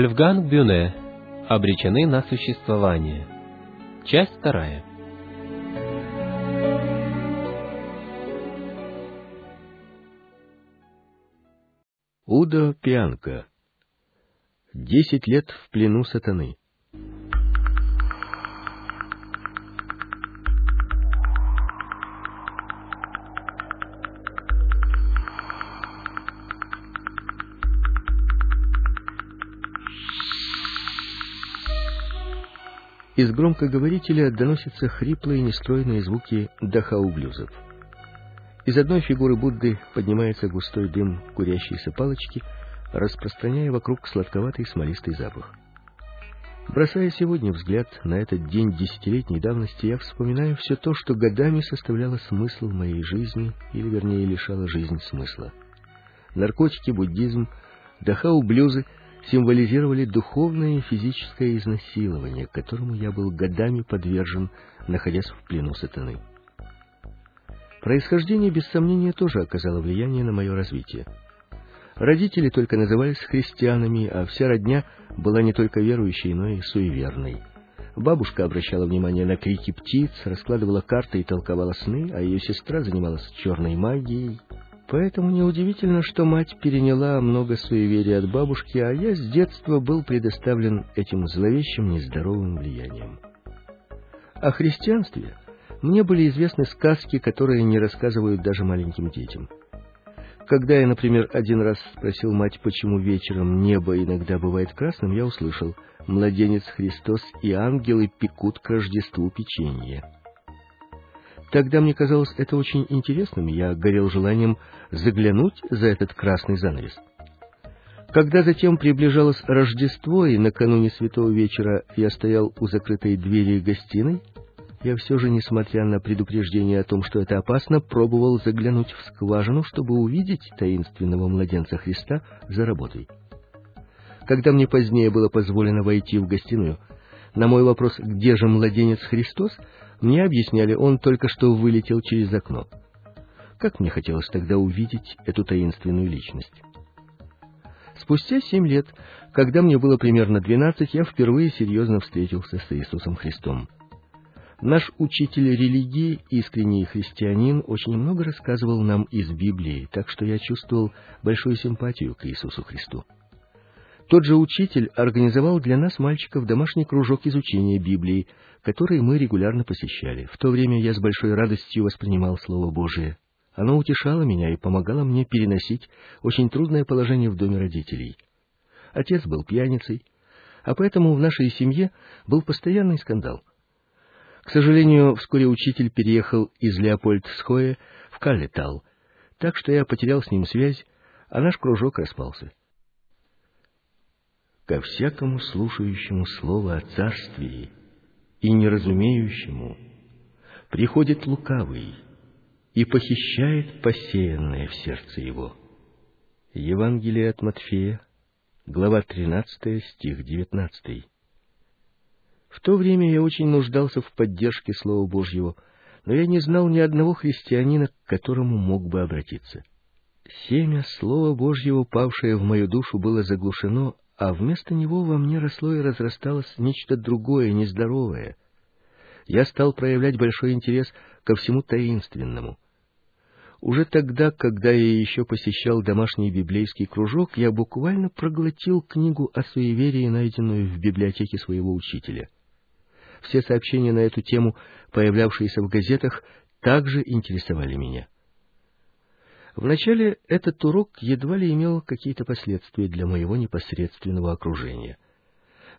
Вольфганг Бюне обречены на существование. Часть вторая. Удо Пианка. Десять лет в плену сатаны. Из громкоговорителя доносятся хриплые нестройные звуки дахау-блюзов. Из одной фигуры Будды поднимается густой дым курящейся палочки, распространяя вокруг сладковатый смолистый запах. Бросая сегодня взгляд на этот день десятилетней давности, я вспоминаю все то, что годами составляло смысл моей жизни, или вернее лишало жизнь смысла. Наркотики, буддизм, дахау-блюзы — символизировали духовное и физическое изнасилование, которому я был годами подвержен, находясь в плену сатаны. Происхождение, без сомнения, тоже оказало влияние на мое развитие. Родители только назывались христианами, а вся родня была не только верующей, но и суеверной. Бабушка обращала внимание на крики птиц, раскладывала карты и толковала сны, а ее сестра занималась черной магией, Поэтому неудивительно, что мать переняла много суеверий от бабушки, а я с детства был предоставлен этим зловещим нездоровым влиянием. О христианстве мне были известны сказки, которые не рассказывают даже маленьким детям. Когда я, например, один раз спросил мать, почему вечером небо иногда бывает красным, я услышал: "Младенец Христос и ангелы пекут к Рождеству печенье". Тогда мне казалось это очень интересным, я горел желанием заглянуть за этот красный занавес. Когда затем приближалось Рождество, и накануне Святого Вечера я стоял у закрытой двери гостиной, я все же, несмотря на предупреждение о том, что это опасно, пробовал заглянуть в скважину, чтобы увидеть таинственного младенца Христа за работой. Когда мне позднее было позволено войти в гостиную, на мой вопрос, где же младенец Христос, мне объясняли, он только что вылетел через окно. Как мне хотелось тогда увидеть эту таинственную личность. Спустя семь лет, когда мне было примерно двенадцать, я впервые серьезно встретился с Иисусом Христом. Наш учитель религии, искренний христианин, очень много рассказывал нам из Библии, так что я чувствовал большую симпатию к Иисусу Христу. Тот же учитель организовал для нас, мальчиков, домашний кружок изучения Библии, который мы регулярно посещали. В то время я с большой радостью воспринимал Слово Божие. Оно утешало меня и помогало мне переносить очень трудное положение в доме родителей. Отец был пьяницей, а поэтому в нашей семье был постоянный скандал. К сожалению, вскоре учитель переехал из Леопольдсхоя в Каллетал, так что я потерял с ним связь, а наш кружок распался ко всякому слушающему слово о царствии и неразумеющему приходит лукавый и похищает посеянное в сердце его. Евангелие от Матфея, глава 13, стих 19. В то время я очень нуждался в поддержке слова Божьего, но я не знал ни одного христианина, к которому мог бы обратиться. Семя слова Божьего, павшее в мою душу, было заглушено а вместо него во мне росло и разрасталось нечто другое, нездоровое. Я стал проявлять большой интерес ко всему таинственному. Уже тогда, когда я еще посещал домашний библейский кружок, я буквально проглотил книгу о суеверии, найденную в библиотеке своего учителя. Все сообщения на эту тему, появлявшиеся в газетах, также интересовали меня. Вначале этот урок едва ли имел какие-то последствия для моего непосредственного окружения.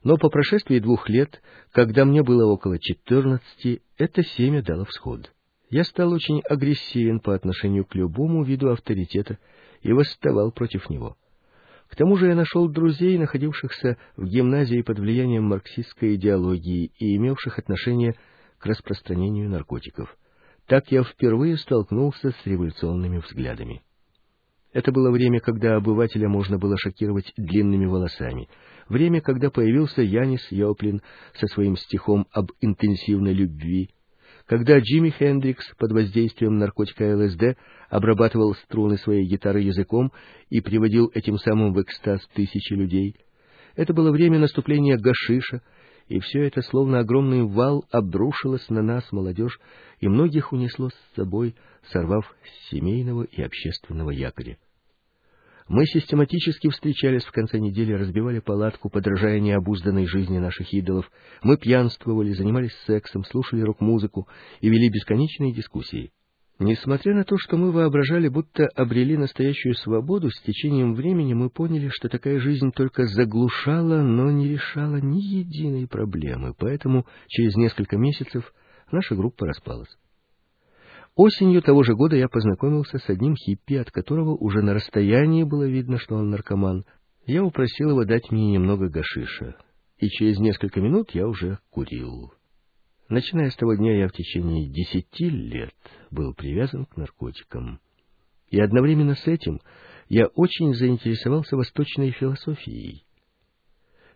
Но по прошествии двух лет, когда мне было около четырнадцати, это семя дало всход. Я стал очень агрессивен по отношению к любому виду авторитета и восставал против него. К тому же я нашел друзей, находившихся в гимназии под влиянием марксистской идеологии и имевших отношение к распространению наркотиков. Так я впервые столкнулся с революционными взглядами. Это было время, когда обывателя можно было шокировать длинными волосами, время, когда появился Янис Йоплин со своим стихом об интенсивной любви, когда Джимми Хендрикс под воздействием наркотика ЛСД обрабатывал струны своей гитары языком и приводил этим самым в экстаз тысячи людей. Это было время наступления гашиша, и все это, словно огромный вал, обрушилось на нас, молодежь, и многих унесло с собой, сорвав с семейного и общественного якоря. Мы систематически встречались в конце недели, разбивали палатку, подражая необузданной жизни наших идолов. Мы пьянствовали, занимались сексом, слушали рок-музыку и вели бесконечные дискуссии. Несмотря на то, что мы воображали, будто обрели настоящую свободу, с течением времени мы поняли, что такая жизнь только заглушала, но не решала ни единой проблемы, поэтому через несколько месяцев наша группа распалась. Осенью того же года я познакомился с одним хиппи, от которого уже на расстоянии было видно, что он наркоман. Я упросил его дать мне немного гашиша, и через несколько минут я уже курил. Начиная с того дня, я в течение десяти лет был привязан к наркотикам. И одновременно с этим я очень заинтересовался восточной философией.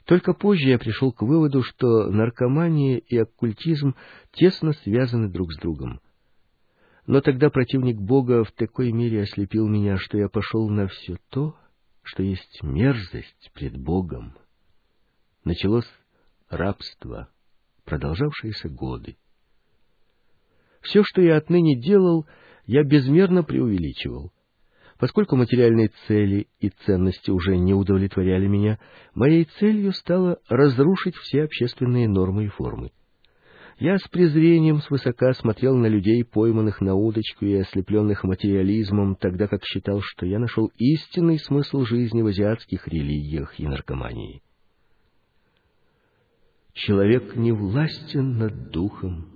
Только позже я пришел к выводу, что наркомания и оккультизм тесно связаны друг с другом. Но тогда противник Бога в такой мере ослепил меня, что я пошел на все то, что есть мерзость пред Богом. Началось рабство продолжавшиеся годы. Все, что я отныне делал, я безмерно преувеличивал. Поскольку материальные цели и ценности уже не удовлетворяли меня, моей целью стало разрушить все общественные нормы и формы. Я с презрением свысока смотрел на людей, пойманных на удочку и ослепленных материализмом, тогда как считал, что я нашел истинный смысл жизни в азиатских религиях и наркомании. Человек не властен над духом,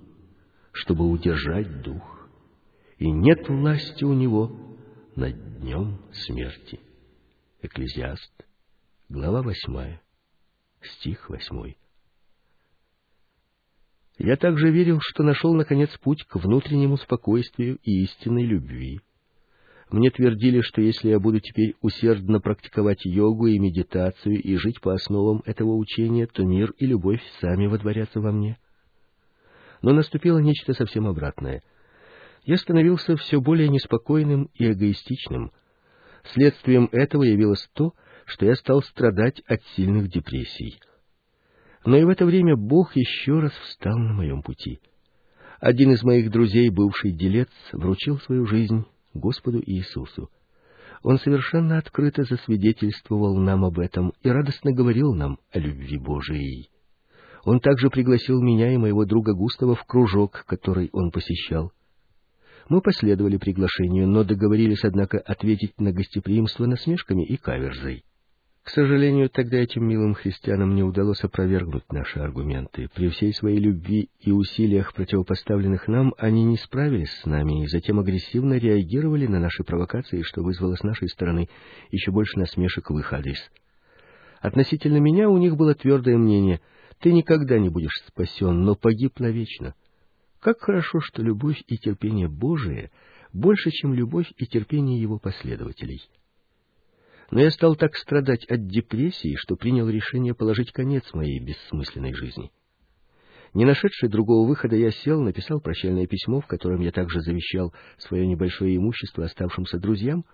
чтобы удержать дух, и нет власти у него над днем смерти. Экклезиаст, глава восьмая, стих восьмой. Я также верил, что нашел, наконец, путь к внутреннему спокойствию и истинной любви. Мне твердили, что если я буду теперь усердно практиковать йогу и медитацию и жить по основам этого учения, то мир и любовь сами водворятся во мне. Но наступило нечто совсем обратное. Я становился все более неспокойным и эгоистичным. Следствием этого явилось то, что я стал страдать от сильных депрессий. Но и в это время Бог еще раз встал на моем пути. Один из моих друзей, бывший делец, вручил свою жизнь Господу Иисусу. Он совершенно открыто засвидетельствовал нам об этом и радостно говорил нам о любви Божией. Он также пригласил меня и моего друга Густава в кружок, который он посещал. Мы последовали приглашению, но договорились, однако, ответить на гостеприимство насмешками и каверзой. К сожалению, тогда этим милым христианам не удалось опровергнуть наши аргументы. При всей своей любви и усилиях, противопоставленных нам, они не справились с нами и затем агрессивно реагировали на наши провокации, что вызвало с нашей стороны еще больше насмешек в их адрес. Относительно меня у них было твердое мнение: ты никогда не будешь спасен, но погиб навечно. Как хорошо, что любовь и терпение Божие больше, чем любовь и терпение его последователей. Но я стал так страдать от депрессии, что принял решение положить конец моей бессмысленной жизни. Не нашедший другого выхода, я сел, написал прощальное письмо, в котором я также завещал свое небольшое имущество оставшимся друзьям,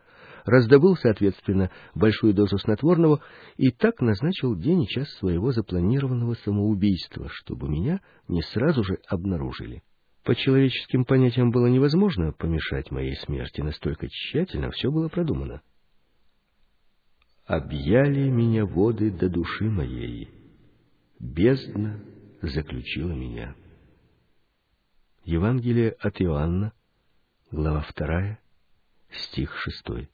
раздобыл, соответственно, большую дозу снотворного и так назначил день и час своего запланированного самоубийства, чтобы меня не сразу же обнаружили. По человеческим понятиям было невозможно помешать моей смерти, настолько тщательно все было продумано объяли меня воды до души моей. Бездна заключила меня. Евангелие от Иоанна, глава 2, стих 6.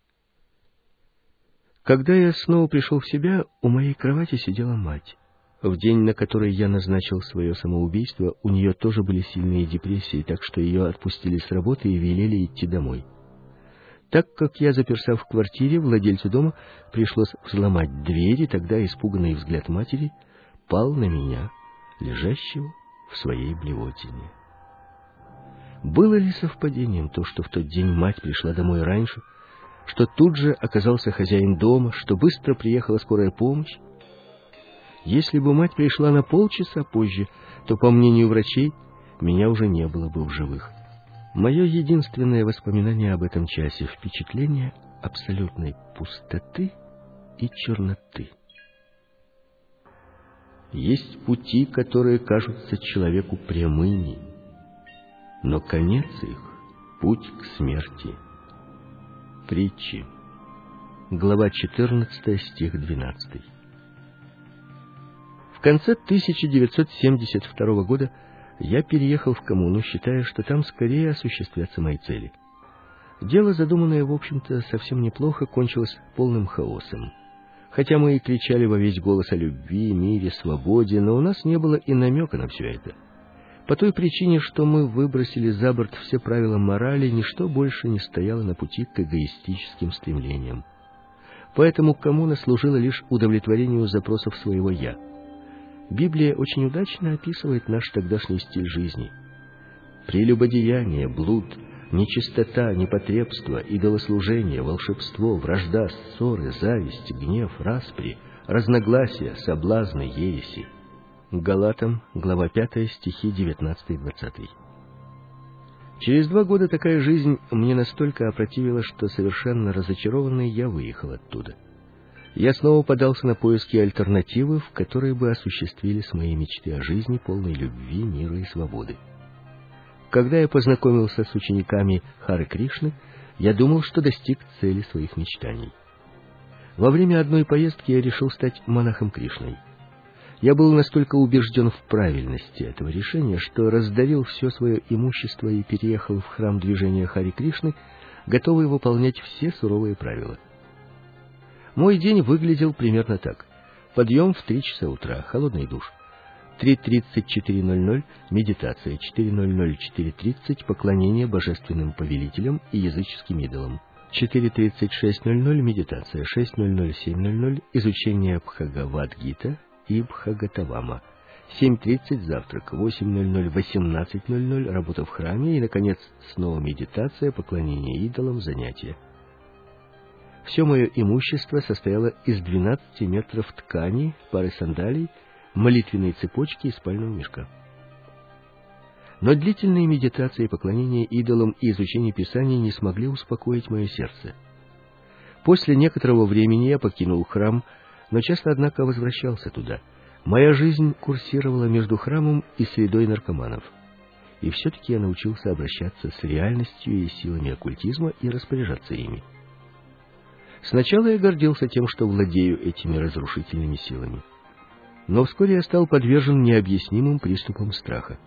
Когда я снова пришел в себя, у моей кровати сидела мать. В день, на который я назначил свое самоубийство, у нее тоже были сильные депрессии, так что ее отпустили с работы и велели идти домой. Так как я заперся в квартире, владельцу дома пришлось взломать дверь, и тогда испуганный взгляд матери пал на меня, лежащего в своей блевотине. Было ли совпадением то, что в тот день мать пришла домой раньше, что тут же оказался хозяин дома, что быстро приехала скорая помощь? Если бы мать пришла на полчаса позже, то, по мнению врачей, меня уже не было бы в живых. Мое единственное воспоминание об этом часе — впечатление абсолютной пустоты и черноты. Есть пути, которые кажутся человеку прямыми, но конец их — путь к смерти. Притчи. Глава 14, стих 12. В конце 1972 года я переехал в коммуну, считая, что там скорее осуществятся мои цели. Дело, задуманное, в общем-то, совсем неплохо, кончилось полным хаосом. Хотя мы и кричали во весь голос о любви, мире, свободе, но у нас не было и намека на все это. По той причине, что мы выбросили за борт все правила морали, ничто больше не стояло на пути к эгоистическим стремлениям. Поэтому коммуна служила лишь удовлетворению запросов своего «я». Библия очень удачно описывает наш тогдашний стиль жизни. Прелюбодеяние, блуд — Нечистота, непотребство, идолослужение, волшебство, вражда, ссоры, зависть, гнев, распри, разногласия, соблазны, ереси. Галатам, глава 5, стихи 19-20. Через два года такая жизнь мне настолько опротивила, что совершенно разочарованный я выехал оттуда. Я снова подался на поиски альтернативы, в которой бы осуществились мои мечты о жизни, полной любви, мира и свободы. Когда я познакомился с учениками Хары Кришны, я думал, что достиг цели своих мечтаний. Во время одной поездки я решил стать монахом Кришной. Я был настолько убежден в правильности этого решения, что раздарил все свое имущество и переехал в храм движения Хари Кришны, готовый выполнять все суровые правила. Мой день выглядел примерно так. Подъем в три часа утра, холодный душ. 3.34.00 медитация, 4.00-4.30 поклонение божественным повелителям и языческим идолам. 4.36.00 медитация, 6.00-7.00 изучение Бхагавад-гита и Бхагатавама. 7.30 завтрак, 8.00-18.00 работа в храме и, наконец, снова медитация, поклонение идолам, занятия. Все мое имущество состояло из 12 метров ткани, пары сандалий, молитвенной цепочки и спального мешка. Но длительные медитации, поклонение идолам и изучение Писаний не смогли успокоить мое сердце. После некоторого времени я покинул храм, но часто, однако, возвращался туда. Моя жизнь курсировала между храмом и средой наркоманов. И все-таки я научился обращаться с реальностью и силами оккультизма и распоряжаться ими. Сначала я гордился тем, что владею этими разрушительными силами но вскоре я стал подвержен необъяснимым приступам страха.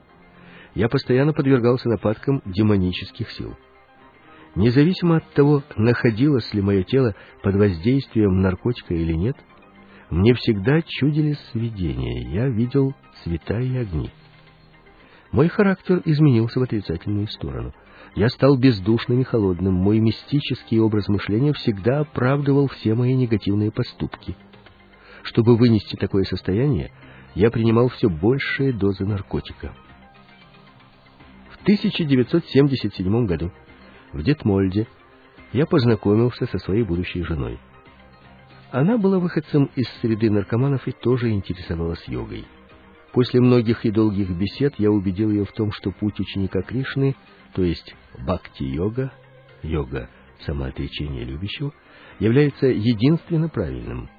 Я постоянно подвергался нападкам демонических сил. Независимо от того, находилось ли мое тело под воздействием наркотика или нет, мне всегда чудились видения, я видел цвета и огни. Мой характер изменился в отрицательную сторону. Я стал бездушным и холодным, мой мистический образ мышления всегда оправдывал все мои негативные поступки — чтобы вынести такое состояние, я принимал все большие дозы наркотика. В 1977 году в Детмольде я познакомился со своей будущей женой. Она была выходцем из среды наркоманов и тоже интересовалась йогой. После многих и долгих бесед я убедил ее в том, что путь ученика Кришны, то есть бхакти-йога, йога самоотречения любящего, является единственно правильным.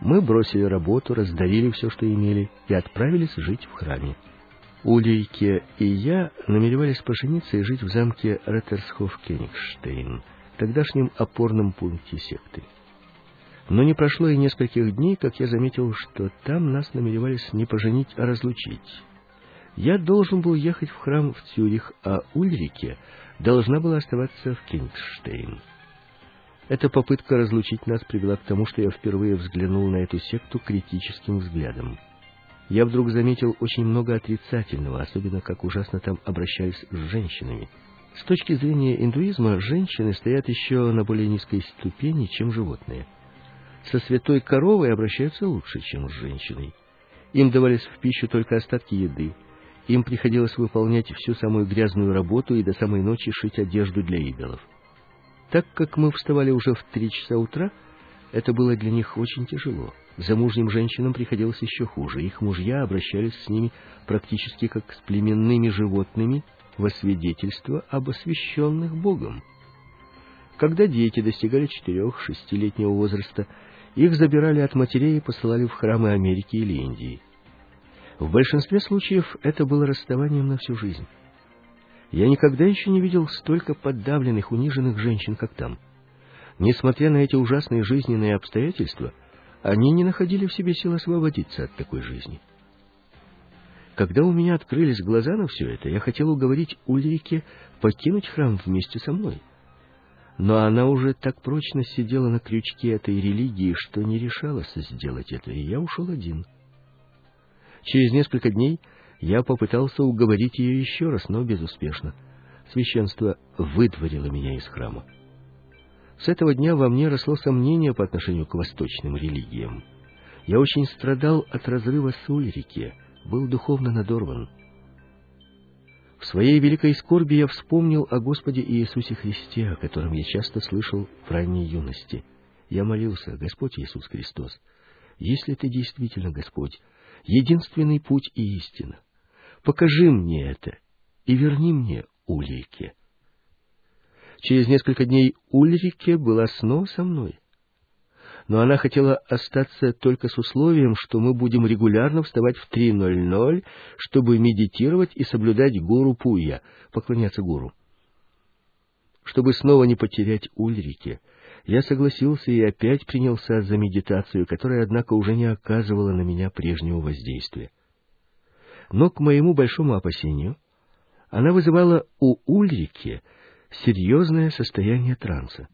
Мы бросили работу, раздарили все, что имели, и отправились жить в храме. Ульрике и я намеревались пожениться и жить в замке Реттерсхоф-Кенигштейн, тогдашнем опорном пункте секты. Но не прошло и нескольких дней, как я заметил, что там нас намеревались не поженить, а разлучить. Я должен был ехать в храм в Цюрих, а Ульрике должна была оставаться в Кенигштейн. Эта попытка разлучить нас привела к тому, что я впервые взглянул на эту секту критическим взглядом. Я вдруг заметил очень много отрицательного, особенно как ужасно там обращались с женщинами. С точки зрения индуизма, женщины стоят еще на более низкой ступени, чем животные. Со святой коровой обращаются лучше, чем с женщиной. Им давались в пищу только остатки еды. Им приходилось выполнять всю самую грязную работу и до самой ночи шить одежду для идолов. Так как мы вставали уже в три часа утра, это было для них очень тяжело. Замужним женщинам приходилось еще хуже. Их мужья обращались с ними практически как с племенными животными во свидетельство об освященных Богом. Когда дети достигали четырех-шестилетнего возраста, Их забирали от матерей и посылали в храмы Америки или Индии. В большинстве случаев это было расставанием на всю жизнь. Я никогда еще не видел столько подавленных, униженных женщин, как там. Несмотря на эти ужасные жизненные обстоятельства, они не находили в себе сил освободиться от такой жизни. Когда у меня открылись глаза на все это, я хотел уговорить Ульрике покинуть храм вместе со мной. Но она уже так прочно сидела на крючке этой религии, что не решалась сделать это, и я ушел один. Через несколько дней я попытался уговорить ее еще раз, но безуспешно. Священство выдворило меня из храма. С этого дня во мне росло сомнение по отношению к восточным религиям. Я очень страдал от разрыва с Ульрике, был духовно надорван. В своей великой скорби я вспомнил о Господе Иисусе Христе, о котором я часто слышал в ранней юности. Я молился, Господь Иисус Христос, если Ты действительно Господь, единственный путь и истина, покажи мне это и верни мне Ульрике. Через несколько дней Ульрике была снова со мной но она хотела остаться только с условием, что мы будем регулярно вставать в 3.00, чтобы медитировать и соблюдать гуру Пуя, поклоняться гуру. Чтобы снова не потерять Ульрике, я согласился и опять принялся за медитацию, которая, однако, уже не оказывала на меня прежнего воздействия. Но, к моему большому опасению, она вызывала у Ульрики серьезное состояние транса.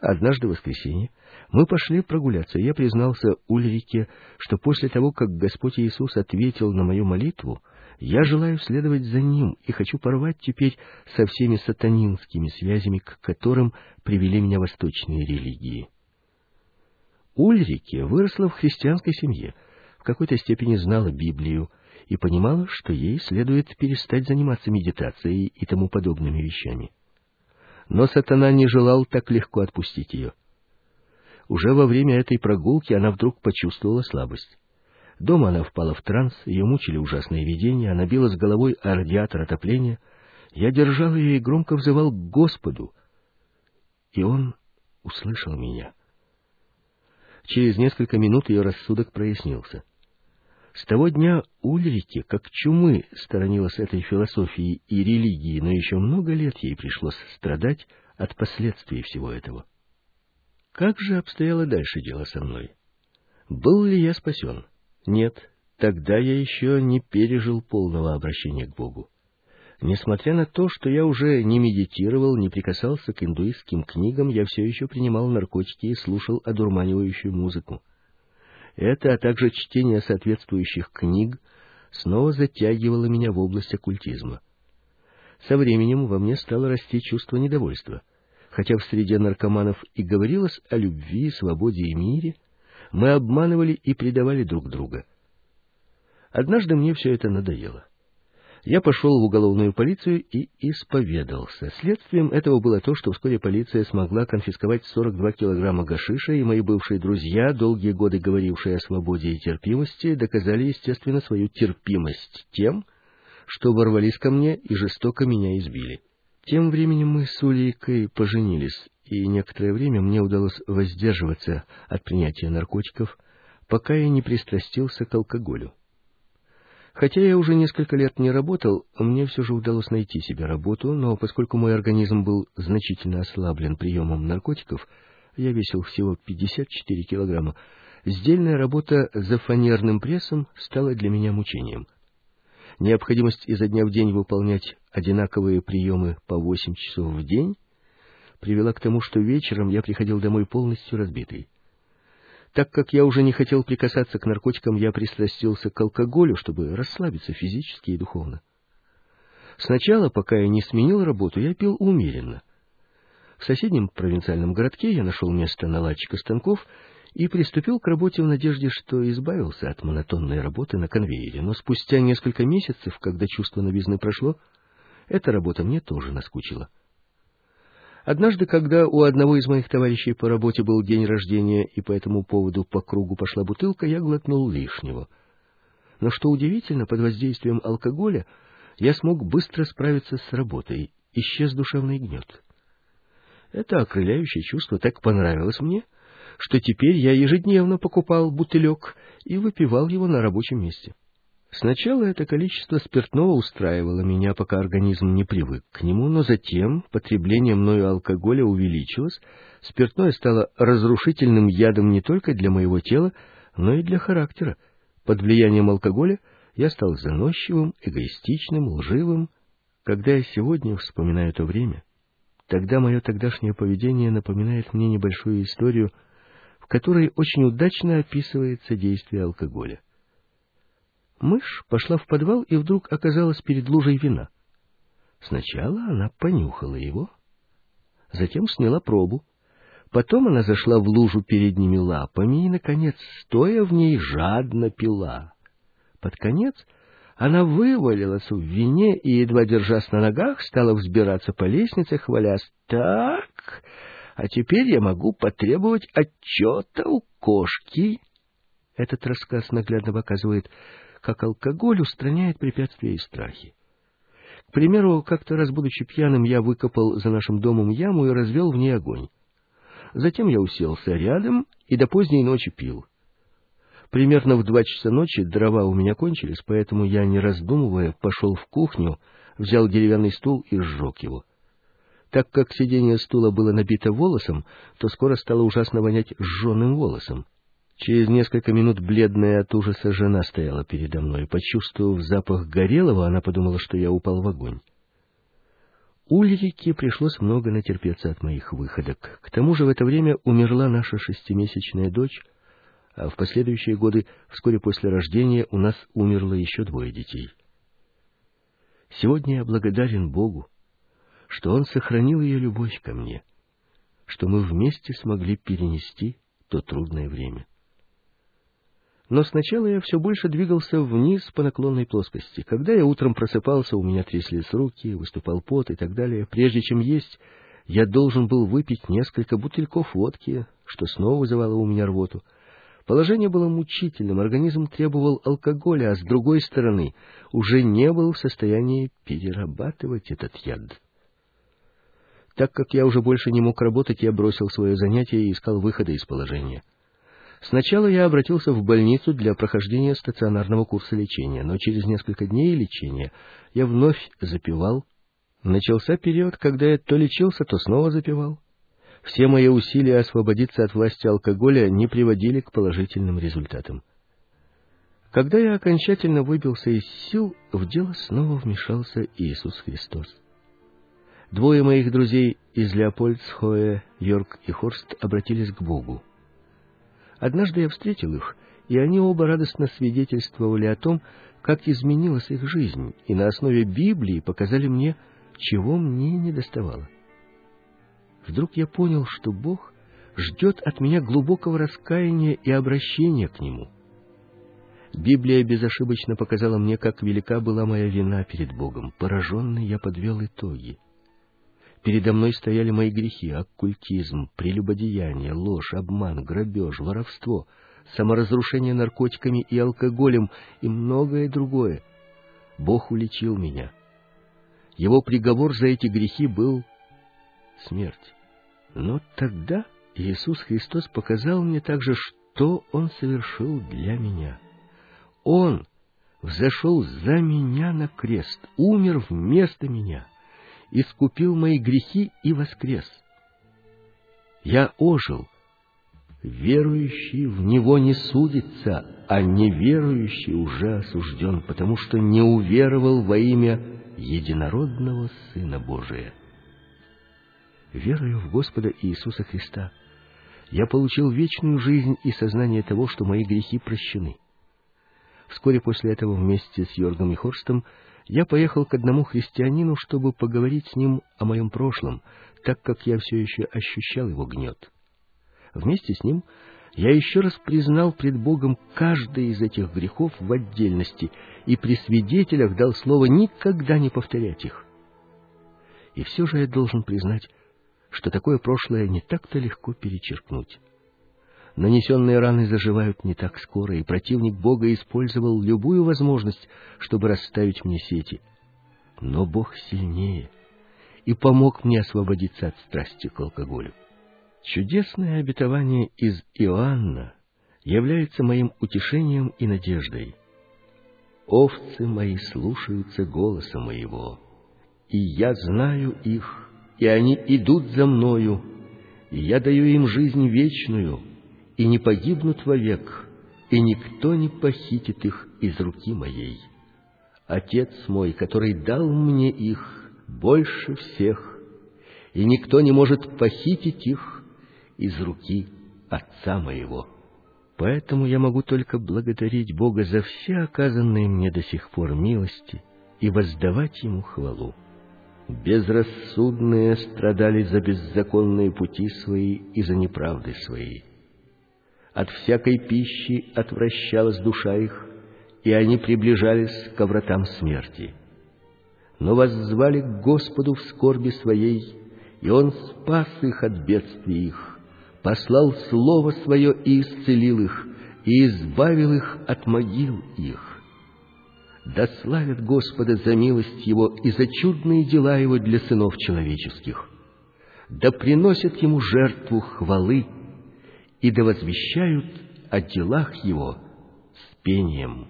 Однажды в воскресенье мы пошли прогуляться, и я признался Ульрике, что после того, как Господь Иисус ответил на мою молитву, я желаю следовать за Ним и хочу порвать теперь со всеми сатанинскими связями, к которым привели меня восточные религии. Ульрике выросла в христианской семье, в какой-то степени знала Библию и понимала, что ей следует перестать заниматься медитацией и тому подобными вещами. Но сатана не желал так легко отпустить ее. Уже во время этой прогулки она вдруг почувствовала слабость. Дома она впала в транс, ее мучили ужасные видения, она била с головой о радиатор отопления. Я держал ее и громко взывал к Господу, и он услышал меня. Через несколько минут ее рассудок прояснился. С того дня Ульрике, как чумы, сторонилась этой философии и религии, но еще много лет ей пришлось страдать от последствий всего этого. Как же обстояло дальше дело со мной? Был ли я спасен? Нет, тогда я еще не пережил полного обращения к Богу. Несмотря на то, что я уже не медитировал, не прикасался к индуистским книгам, я все еще принимал наркотики и слушал одурманивающую музыку. Это, а также чтение соответствующих книг снова затягивало меня в область оккультизма. Со временем во мне стало расти чувство недовольства. Хотя в среде наркоманов и говорилось о любви, свободе и мире, мы обманывали и предавали друг друга. Однажды мне все это надоело я пошел в уголовную полицию и исповедался. Следствием этого было то, что вскоре полиция смогла конфисковать 42 килограмма гашиша, и мои бывшие друзья, долгие годы говорившие о свободе и терпимости, доказали, естественно, свою терпимость тем, что ворвались ко мне и жестоко меня избили. Тем временем мы с Улейкой поженились, и некоторое время мне удалось воздерживаться от принятия наркотиков, пока я не пристрастился к алкоголю. Хотя я уже несколько лет не работал, мне все же удалось найти себе работу, но поскольку мой организм был значительно ослаблен приемом наркотиков, я весил всего 54 килограмма, сдельная работа за фанерным прессом стала для меня мучением. Необходимость изо дня в день выполнять одинаковые приемы по 8 часов в день привела к тому, что вечером я приходил домой полностью разбитый. Так как я уже не хотел прикасаться к наркотикам, я пристрастился к алкоголю, чтобы расслабиться физически и духовно. Сначала, пока я не сменил работу, я пил умеренно. В соседнем провинциальном городке я нашел место наладчика станков и приступил к работе в надежде, что избавился от монотонной работы на конвейере. Но спустя несколько месяцев, когда чувство новизны прошло, эта работа мне тоже наскучила. Однажды, когда у одного из моих товарищей по работе был день рождения, и по этому поводу по кругу пошла бутылка, я глотнул лишнего. Но что удивительно, под воздействием алкоголя я смог быстро справиться с работой, исчез душевный гнет. Это окрыляющее чувство так понравилось мне, что теперь я ежедневно покупал бутылек и выпивал его на рабочем месте. Сначала это количество спиртного устраивало меня, пока организм не привык к нему, но затем потребление мною алкоголя увеличилось, спиртное стало разрушительным ядом не только для моего тела, но и для характера. Под влиянием алкоголя я стал заносчивым, эгоистичным, лживым. Когда я сегодня вспоминаю то время, тогда мое тогдашнее поведение напоминает мне небольшую историю, в которой очень удачно описывается действие алкоголя. Мышь пошла в подвал и вдруг оказалась перед лужей вина. Сначала она понюхала его, затем сняла пробу. Потом она зашла в лужу передними лапами и, наконец, стоя в ней, жадно пила. Под конец она вывалилась в вине и, едва держась на ногах, стала взбираться по лестнице, хвалясь. «Так, а теперь я могу потребовать отчета у кошки». Этот рассказ наглядно показывает, как алкоголь устраняет препятствия и страхи. К примеру, как-то раз, будучи пьяным, я выкопал за нашим домом яму и развел в ней огонь. Затем я уселся рядом и до поздней ночи пил. Примерно в два часа ночи дрова у меня кончились, поэтому я, не раздумывая, пошел в кухню, взял деревянный стул и сжег его. Так как сиденье стула было набито волосом, то скоро стало ужасно вонять сжженным волосом. Через несколько минут бледная от ужаса жена стояла передо мной. Почувствовав запах горелого, она подумала, что я упал в огонь. Ульрике пришлось много натерпеться от моих выходок. К тому же в это время умерла наша шестимесячная дочь, а в последующие годы, вскоре после рождения, у нас умерло еще двое детей. Сегодня я благодарен Богу, что Он сохранил ее любовь ко мне, что мы вместе смогли перенести то трудное время. Но сначала я все больше двигался вниз по наклонной плоскости. Когда я утром просыпался, у меня тряслись руки, выступал пот и так далее. Прежде чем есть, я должен был выпить несколько бутыльков водки, что снова вызывало у меня рвоту. Положение было мучительным, организм требовал алкоголя, а с другой стороны уже не был в состоянии перерабатывать этот яд. Так как я уже больше не мог работать, я бросил свое занятие и искал выхода из положения. Сначала я обратился в больницу для прохождения стационарного курса лечения, но через несколько дней лечения я вновь запивал. Начался период, когда я то лечился, то снова запивал. Все мои усилия освободиться от власти алкоголя не приводили к положительным результатам. Когда я окончательно выбился из сил, в дело снова вмешался Иисус Христос. Двое моих друзей из Леопольдсхоэ, Йорк и Хорст обратились к Богу. Однажды я встретил их, и они оба радостно свидетельствовали о том, как изменилась их жизнь, и на основе Библии показали мне, чего мне не доставало. Вдруг я понял, что Бог ждет от меня глубокого раскаяния и обращения к Нему. Библия безошибочно показала мне, как велика была моя вина перед Богом. Пораженный я подвел итоги. Передо мной стояли мои грехи, оккультизм, прелюбодеяние, ложь, обман, грабеж, воровство, саморазрушение наркотиками и алкоголем и многое другое. Бог уличил меня. Его приговор за эти грехи был смерть. Но тогда Иисус Христос показал мне также, что Он совершил для меня. Он взошел за меня на крест, умер вместо меня — искупил мои грехи и воскрес. Я ожил. Верующий в Него не судится, а неверующий уже осужден, потому что не уверовал во имя единородного Сына Божия. Веруя в Господа Иисуса Христа, я получил вечную жизнь и сознание того, что мои грехи прощены. Вскоре после этого вместе с Йоргом и Хорстом я поехал к одному христианину, чтобы поговорить с ним о моем прошлом, так как я все еще ощущал его гнет. Вместе с ним я еще раз признал пред Богом каждый из этих грехов в отдельности и при свидетелях дал слово никогда не повторять их. И все же я должен признать, что такое прошлое не так-то легко перечеркнуть. Нанесенные раны заживают не так скоро, и противник Бога использовал любую возможность, чтобы расставить мне сети. Но Бог сильнее и помог мне освободиться от страсти к алкоголю. Чудесное обетование из Иоанна является моим утешением и надеждой. Овцы мои слушаются голоса моего, и я знаю их, и они идут за мною, и я даю им жизнь вечную, и не погибнут вовек, и никто не похитит их из руки моей. Отец мой, который дал мне их, больше всех, и никто не может похитить их из руки Отца моего. Поэтому я могу только благодарить Бога за все оказанные мне до сих пор милости и воздавать Ему хвалу. Безрассудные страдали за беззаконные пути свои и за неправды свои. От всякой пищи отвращалась душа их, и они приближались к вратам смерти. Но воззвали к Господу в скорби своей, и Он спас их от бедствий их, послал Слово Свое и исцелил их, и избавил их от могил их. Да славят Господа за милость Его и за чудные дела Его для сынов человеческих. Да приносят Ему жертву хвалы и да возвещают о делах Его с пением.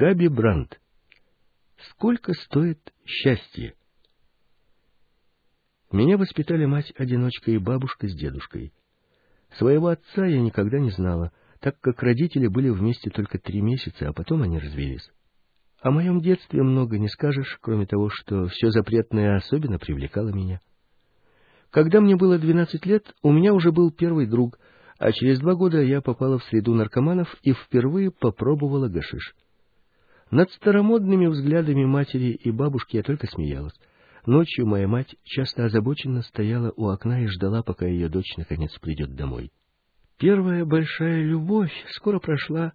Габи Брандт. Сколько стоит счастье? Меня воспитали мать-одиночка и бабушка с дедушкой. Своего отца я никогда не знала, так как родители были вместе только три месяца, а потом они развелись. О моем детстве много не скажешь, кроме того, что все запретное особенно привлекало меня. Когда мне было двенадцать лет, у меня уже был первый друг, а через два года я попала в среду наркоманов и впервые попробовала гашиш. Над старомодными взглядами матери и бабушки я только смеялась. Ночью моя мать часто озабоченно стояла у окна и ждала, пока ее дочь наконец придет домой. Первая большая любовь скоро прошла,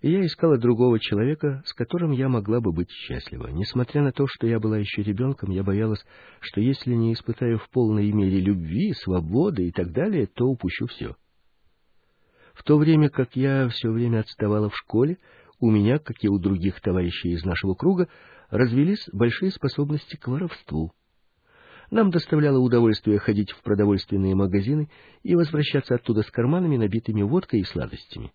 и я искала другого человека, с которым я могла бы быть счастлива. Несмотря на то, что я была еще ребенком, я боялась, что если не испытаю в полной мере любви, свободы и так далее, то упущу все. В то время как я все время отставала в школе, у меня, как и у других товарищей из нашего круга, развелись большие способности к воровству. Нам доставляло удовольствие ходить в продовольственные магазины и возвращаться оттуда с карманами, набитыми водкой и сладостями.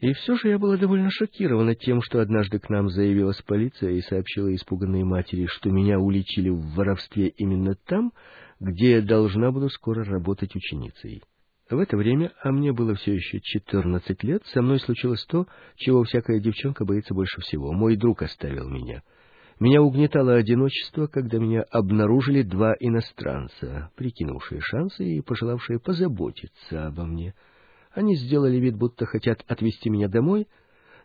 И все же я была довольно шокирована тем, что однажды к нам заявилась полиция и сообщила испуганной матери, что меня уличили в воровстве именно там, где я должна буду скоро работать ученицей. В это время, а мне было все еще четырнадцать лет, со мной случилось то, чего всякая девчонка боится больше всего. Мой друг оставил меня. Меня угнетало одиночество, когда меня обнаружили два иностранца, прикинувшие шансы и пожелавшие позаботиться обо мне. Они сделали вид, будто хотят отвезти меня домой,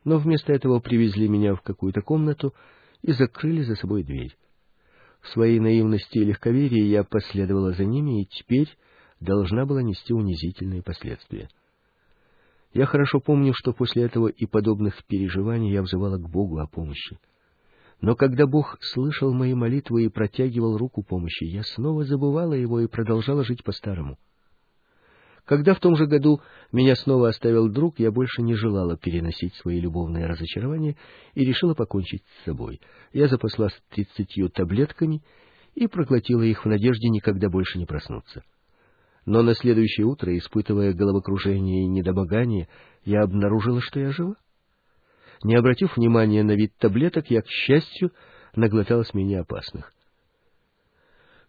но вместо этого привезли меня в какую-то комнату и закрыли за собой дверь. В своей наивности и легковерии я последовала за ними, и теперь должна была нести унизительные последствия. Я хорошо помню, что после этого и подобных переживаний я взывала к Богу о помощи. Но когда Бог слышал мои молитвы и протягивал руку помощи, я снова забывала его и продолжала жить по-старому. Когда в том же году меня снова оставил друг, я больше не желала переносить свои любовные разочарования и решила покончить с собой. Я запаслась тридцатью таблетками и проглотила их в надежде никогда больше не проснуться но на следующее утро, испытывая головокружение и недомогание, я обнаружила, что я жива. Не обратив внимания на вид таблеток, я, к счастью, наглоталась менее опасных.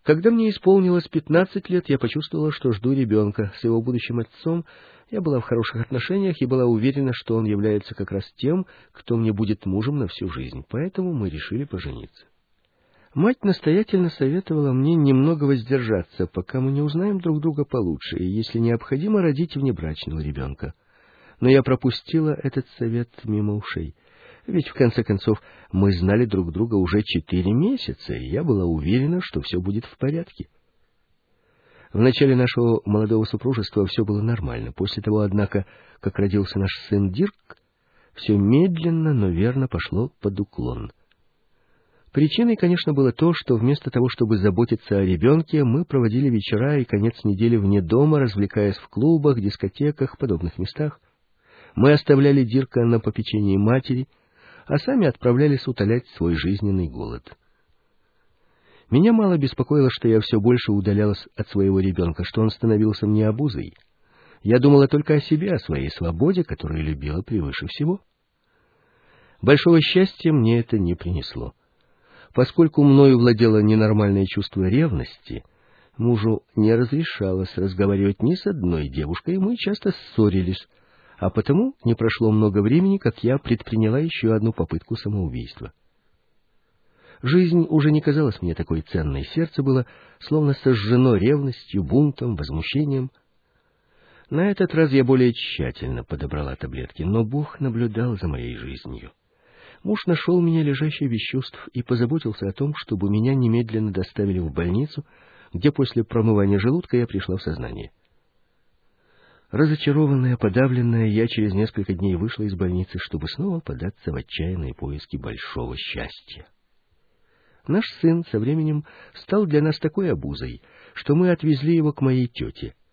Когда мне исполнилось пятнадцать лет, я почувствовала, что жду ребенка. С его будущим отцом я была в хороших отношениях и была уверена, что он является как раз тем, кто мне будет мужем на всю жизнь. Поэтому мы решили пожениться. Мать настоятельно советовала мне немного воздержаться, пока мы не узнаем друг друга получше, и, если необходимо, родить внебрачного ребенка. Но я пропустила этот совет мимо ушей. Ведь, в конце концов, мы знали друг друга уже четыре месяца, и я была уверена, что все будет в порядке. В начале нашего молодого супружества все было нормально. После того, однако, как родился наш сын Дирк, все медленно, но верно пошло под уклон — Причиной, конечно, было то, что вместо того, чтобы заботиться о ребенке, мы проводили вечера и конец недели вне дома, развлекаясь в клубах, дискотеках, подобных местах. Мы оставляли Дирка на попечении матери, а сами отправлялись утолять свой жизненный голод. Меня мало беспокоило, что я все больше удалялась от своего ребенка, что он становился мне обузой. Я думала только о себе, о своей свободе, которую любила превыше всего. Большого счастья мне это не принесло. Поскольку мною владело ненормальное чувство ревности, мужу не разрешалось разговаривать ни с одной девушкой, и мы часто ссорились, а потому не прошло много времени, как я предприняла еще одну попытку самоубийства. Жизнь уже не казалась мне такой ценной, сердце было словно сожжено ревностью, бунтом, возмущением. На этот раз я более тщательно подобрала таблетки, но Бог наблюдал за моей жизнью. Муж нашел меня лежащей без чувств и позаботился о том, чтобы меня немедленно доставили в больницу, где после промывания желудка я пришла в сознание. Разочарованная, подавленная, я через несколько дней вышла из больницы, чтобы снова податься в отчаянные поиски большого счастья. Наш сын со временем стал для нас такой обузой, что мы отвезли его к моей тете —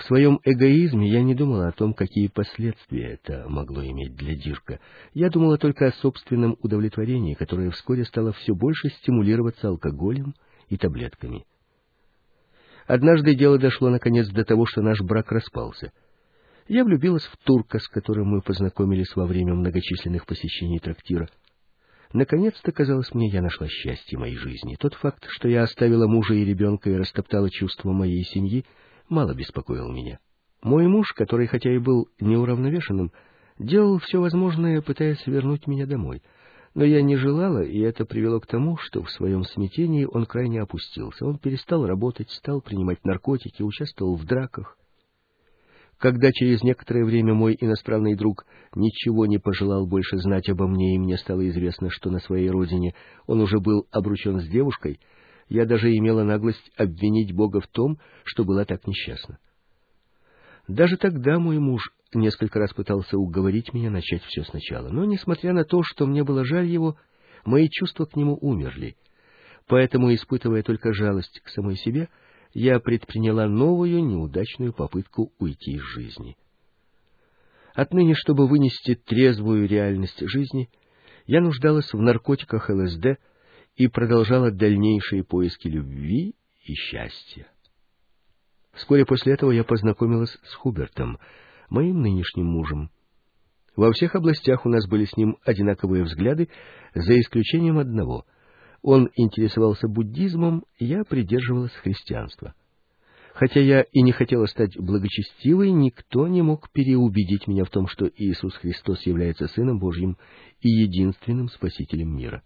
в своем эгоизме я не думала о том, какие последствия это могло иметь для Дирка. Я думала только о собственном удовлетворении, которое вскоре стало все больше стимулироваться алкоголем и таблетками. Однажды дело дошло наконец до того, что наш брак распался. Я влюбилась в турка, с которым мы познакомились во время многочисленных посещений трактира. Наконец-то, казалось мне, я нашла счастье моей жизни. Тот факт, что я оставила мужа и ребенка и растоптала чувства моей семьи, мало беспокоил меня. Мой муж, который хотя и был неуравновешенным, делал все возможное, пытаясь вернуть меня домой. Но я не желала, и это привело к тому, что в своем смятении он крайне опустился. Он перестал работать, стал принимать наркотики, участвовал в драках. Когда через некоторое время мой иностранный друг ничего не пожелал больше знать обо мне, и мне стало известно, что на своей родине он уже был обручен с девушкой, я даже имела наглость обвинить Бога в том, что была так несчастна. Даже тогда мой муж несколько раз пытался уговорить меня начать все сначала, но, несмотря на то, что мне было жаль его, мои чувства к нему умерли. Поэтому, испытывая только жалость к самой себе, я предприняла новую неудачную попытку уйти из жизни. Отныне, чтобы вынести трезвую реальность жизни, я нуждалась в наркотиках ЛСД, и продолжала дальнейшие поиски любви и счастья. Вскоре после этого я познакомилась с Хубертом, моим нынешним мужем. Во всех областях у нас были с ним одинаковые взгляды, за исключением одного. Он интересовался буддизмом, я придерживалась христианства. Хотя я и не хотела стать благочестивой, никто не мог переубедить меня в том, что Иисус Христос является Сыном Божьим и единственным Спасителем мира.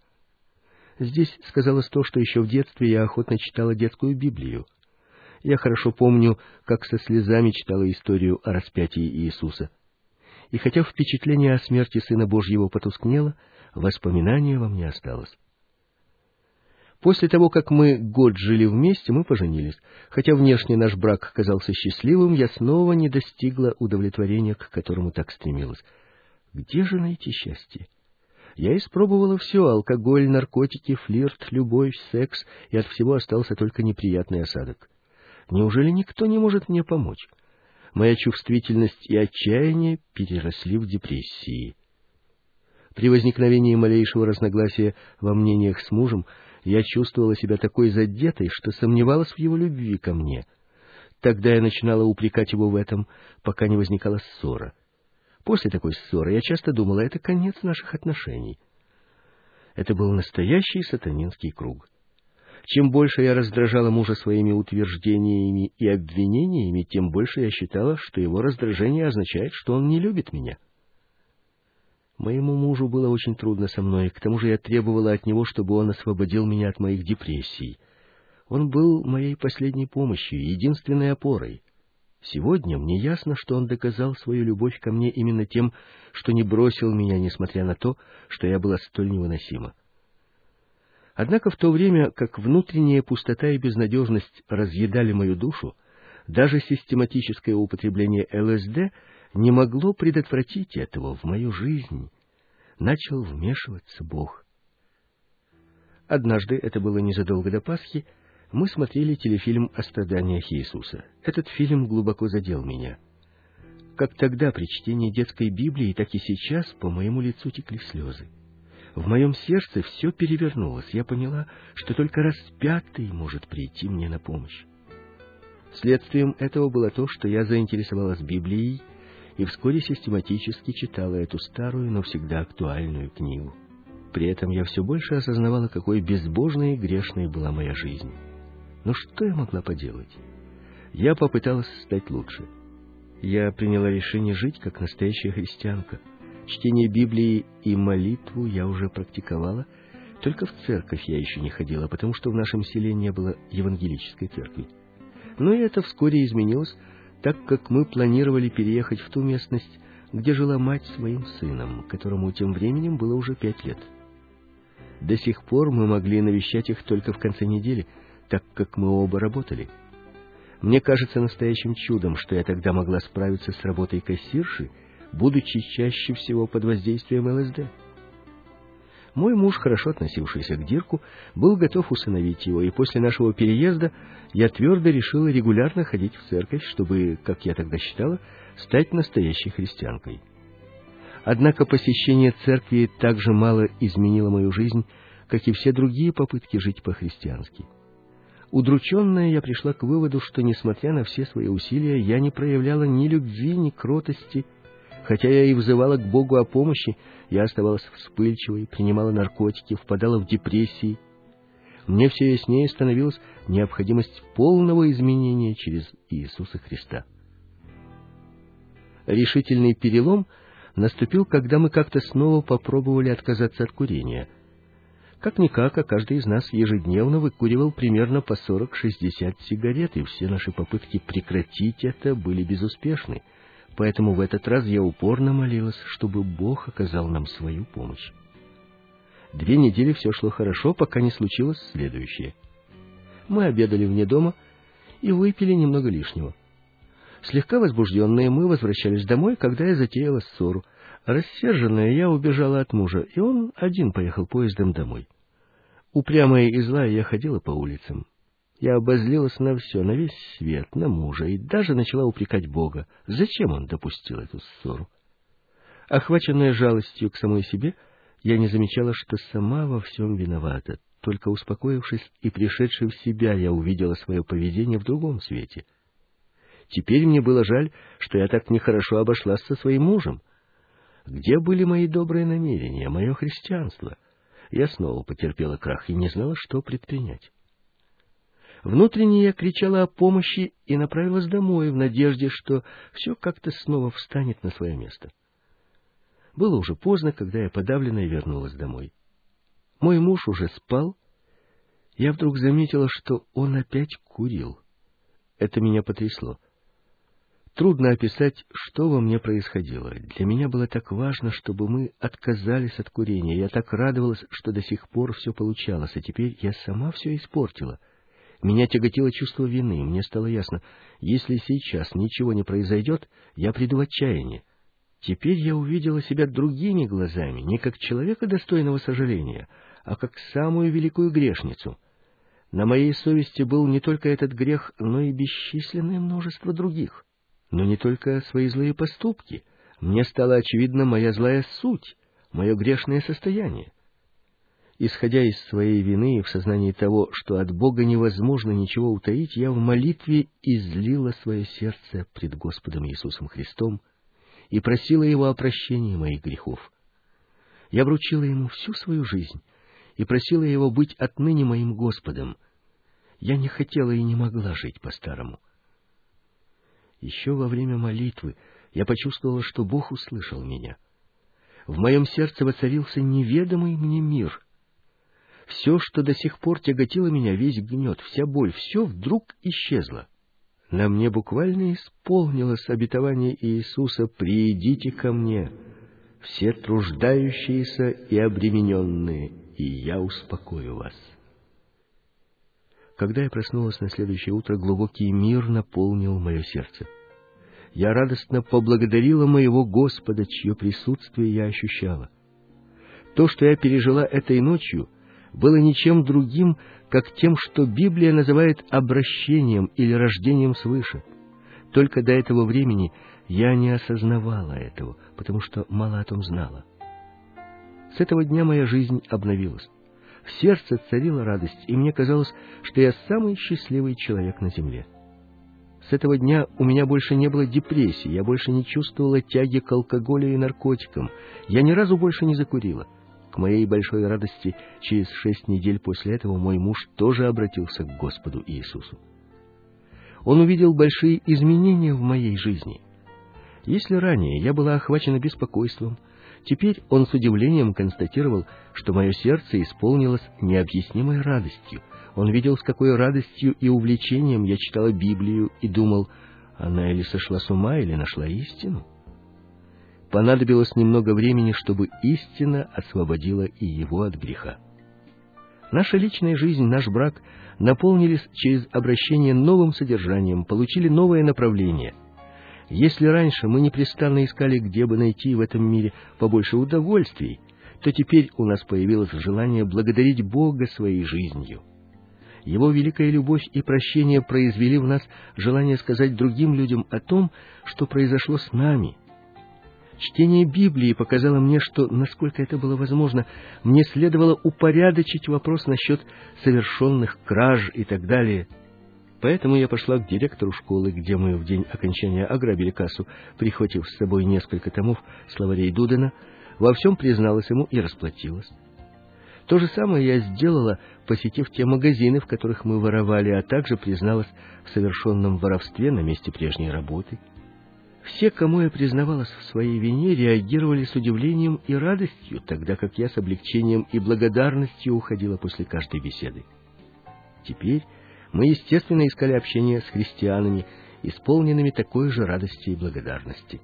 Здесь сказалось то, что еще в детстве я охотно читала детскую Библию. Я хорошо помню, как со слезами читала историю о распятии Иисуса. И хотя впечатление о смерти Сына Божьего потускнело, воспоминание во мне осталось. После того, как мы год жили вместе, мы поженились. Хотя внешне наш брак казался счастливым, я снова не достигла удовлетворения, к которому так стремилась. Где же найти счастье? Я испробовала все — алкоголь, наркотики, флирт, любовь, секс, и от всего остался только неприятный осадок. Неужели никто не может мне помочь? Моя чувствительность и отчаяние переросли в депрессии. При возникновении малейшего разногласия во мнениях с мужем я чувствовала себя такой задетой, что сомневалась в его любви ко мне. Тогда я начинала упрекать его в этом, пока не возникала ссора. После такой ссоры я часто думала, это конец наших отношений. Это был настоящий сатанинский круг. Чем больше я раздражала мужа своими утверждениями и обвинениями, тем больше я считала, что его раздражение означает, что он не любит меня. Моему мужу было очень трудно со мной, к тому же я требовала от него, чтобы он освободил меня от моих депрессий. Он был моей последней помощью, единственной опорой. Сегодня мне ясно, что он доказал свою любовь ко мне именно тем, что не бросил меня, несмотря на то, что я была столь невыносима. Однако в то время, как внутренняя пустота и безнадежность разъедали мою душу, даже систематическое употребление ЛСД не могло предотвратить этого в мою жизнь. Начал вмешиваться Бог. Однажды, это было незадолго до Пасхи, мы смотрели телефильм о страданиях Иисуса. Этот фильм глубоко задел меня. Как тогда при чтении детской Библии, так и сейчас по моему лицу текли слезы. В моем сердце все перевернулось. Я поняла, что только распятый может прийти мне на помощь. Следствием этого было то, что я заинтересовалась Библией и вскоре систематически читала эту старую, но всегда актуальную книгу. При этом я все больше осознавала, какой безбожной и грешной была моя жизнь. Но что я могла поделать? Я попыталась стать лучше. Я приняла решение жить как настоящая христианка. Чтение Библии и молитву я уже практиковала, только в церковь я еще не ходила, потому что в нашем селе не было евангелической церкви. Но и это вскоре изменилось, так как мы планировали переехать в ту местность, где жила мать своим сыном, которому тем временем было уже пять лет. До сих пор мы могли навещать их только в конце недели — так как мы оба работали. Мне кажется настоящим чудом, что я тогда могла справиться с работой кассирши, будучи чаще всего под воздействием ЛСД. Мой муж, хорошо относившийся к Дирку, был готов усыновить его, и после нашего переезда я твердо решила регулярно ходить в церковь, чтобы, как я тогда считала, стать настоящей христианкой. Однако посещение церкви так же мало изменило мою жизнь, как и все другие попытки жить по-христиански. Удрученная, я пришла к выводу, что, несмотря на все свои усилия, я не проявляла ни любви, ни кротости. Хотя я и взывала к Богу о помощи, я оставалась вспыльчивой, принимала наркотики, впадала в депрессии. Мне все яснее становилась необходимость полного изменения через Иисуса Христа. Решительный перелом наступил, когда мы как-то снова попробовали отказаться от курения — как-никак, а каждый из нас ежедневно выкуривал примерно по 40-60 сигарет, и все наши попытки прекратить это были безуспешны. Поэтому в этот раз я упорно молилась, чтобы Бог оказал нам свою помощь. Две недели все шло хорошо, пока не случилось следующее. Мы обедали вне дома и выпили немного лишнего. Слегка возбужденные мы возвращались домой, когда я затеяла ссору. Рассерженная, я убежала от мужа, и он один поехал поездом домой. Упрямая и злая я ходила по улицам. Я обозлилась на все, на весь свет, на мужа, и даже начала упрекать Бога. Зачем он допустил эту ссору? Охваченная жалостью к самой себе, я не замечала, что сама во всем виновата. Только успокоившись и пришедшей в себя, я увидела свое поведение в другом свете. Теперь мне было жаль, что я так нехорошо обошлась со своим мужем. Где были мои добрые намерения, мое христианство? Я снова потерпела крах и не знала, что предпринять. Внутренне я кричала о помощи и направилась домой в надежде, что все как-то снова встанет на свое место. Было уже поздно, когда я подавленная вернулась домой. Мой муж уже спал. Я вдруг заметила, что он опять курил. Это меня потрясло. Трудно описать, что во мне происходило. Для меня было так важно, чтобы мы отказались от курения. Я так радовалась, что до сих пор все получалось, а теперь я сама все испортила. Меня тяготило чувство вины. Мне стало ясно, если сейчас ничего не произойдет, я приду в отчаяние. Теперь я увидела себя другими глазами, не как человека достойного сожаления, а как самую великую грешницу. На моей совести был не только этот грех, но и бесчисленное множество других но не только свои злые поступки. Мне стала очевидна моя злая суть, мое грешное состояние. Исходя из своей вины и в сознании того, что от Бога невозможно ничего утаить, я в молитве излила свое сердце пред Господом Иисусом Христом и просила Его о прощении моих грехов. Я вручила Ему всю свою жизнь и просила Его быть отныне моим Господом. Я не хотела и не могла жить по-старому. Еще во время молитвы я почувствовала, что Бог услышал меня. в моем сердце воцарился неведомый мне мир. Все, что до сих пор тяготило меня, весь гнет, вся боль, все вдруг исчезло. На мне буквально исполнилось обетование Иисуса «Приидите ко мне, все труждающиеся и обремененные, и я успокою вас». Когда я проснулась на следующее утро, глубокий мир наполнил мое сердце. Я радостно поблагодарила моего Господа, чье присутствие я ощущала. То, что я пережила этой ночью, было ничем другим, как тем, что Библия называет обращением или рождением свыше. Только до этого времени я не осознавала этого, потому что мало о том знала. С этого дня моя жизнь обновилась. В сердце царила радость, и мне казалось, что я самый счастливый человек на земле. С этого дня у меня больше не было депрессии, я больше не чувствовала тяги к алкоголю и наркотикам, я ни разу больше не закурила. К моей большой радости, через шесть недель после этого мой муж тоже обратился к Господу Иисусу. Он увидел большие изменения в моей жизни. Если ранее я была охвачена беспокойством, теперь он с удивлением констатировал, что мое сердце исполнилось необъяснимой радостью. Он видел, с какой радостью и увлечением я читала Библию и думал, она или сошла с ума, или нашла истину понадобилось немного времени, чтобы истина освободила и его от греха. Наша личная жизнь, наш брак наполнились через обращение новым содержанием, получили новое направление. Если раньше мы непрестанно искали, где бы найти в этом мире побольше удовольствий, то теперь у нас появилось желание благодарить Бога своей жизнью. Его великая любовь и прощение произвели в нас желание сказать другим людям о том, что произошло с нами – Чтение Библии показало мне, что, насколько это было возможно, мне следовало упорядочить вопрос насчет совершенных краж и так далее. Поэтому я пошла к директору школы, где мы в день окончания ограбили кассу, прихватив с собой несколько томов словарей Дудена, во всем призналась ему и расплатилась. То же самое я сделала, посетив те магазины, в которых мы воровали, а также призналась в совершенном воровстве на месте прежней работы. Все, кому я признавалась в своей вине, реагировали с удивлением и радостью, тогда как я с облегчением и благодарностью уходила после каждой беседы. Теперь мы, естественно, искали общение с христианами, исполненными такой же радости и благодарности.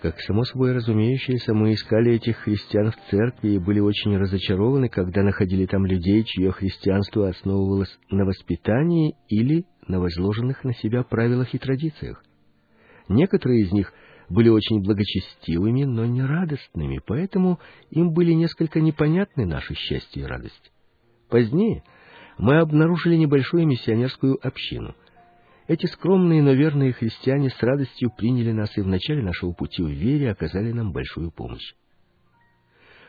Как само собой разумеющееся, мы искали этих христиан в церкви и были очень разочарованы, когда находили там людей, чье христианство основывалось на воспитании или на возложенных на себя правилах и традициях. Некоторые из них были очень благочестивыми, но не радостными, поэтому им были несколько непонятны наше счастье и радость. Позднее мы обнаружили небольшую миссионерскую общину. Эти скромные, но верные христиане с радостью приняли нас и в начале нашего пути в вере оказали нам большую помощь.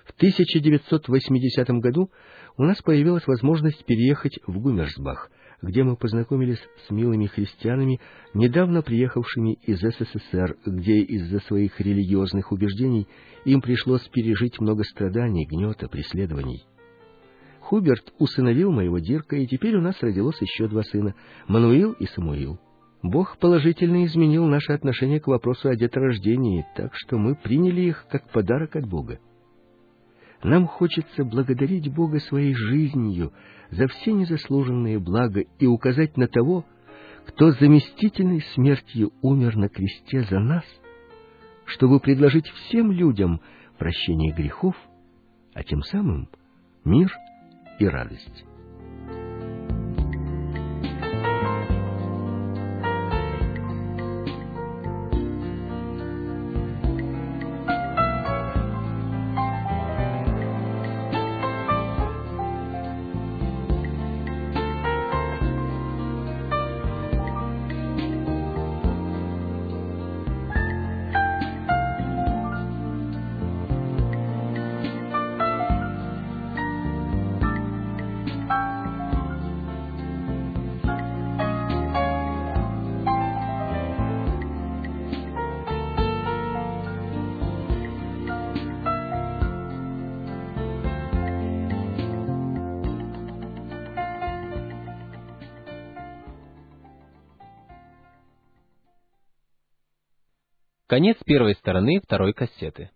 В 1980 году у нас появилась возможность переехать в Гумерсбах, где мы познакомились с милыми христианами, недавно приехавшими из СССР, где из-за своих религиозных убеждений им пришлось пережить много страданий, гнета, преследований. Хуберт усыновил моего Дирка, и теперь у нас родилось еще два сына — Мануил и Самуил. Бог положительно изменил наше отношение к вопросу о деторождении, так что мы приняли их как подарок от Бога. Нам хочется благодарить Бога своей жизнью за все незаслуженные блага и указать на того, кто заместительной смертью умер на кресте за нас, чтобы предложить всем людям прощение грехов, а тем самым мир и радость. Конец первой стороны второй кассеты.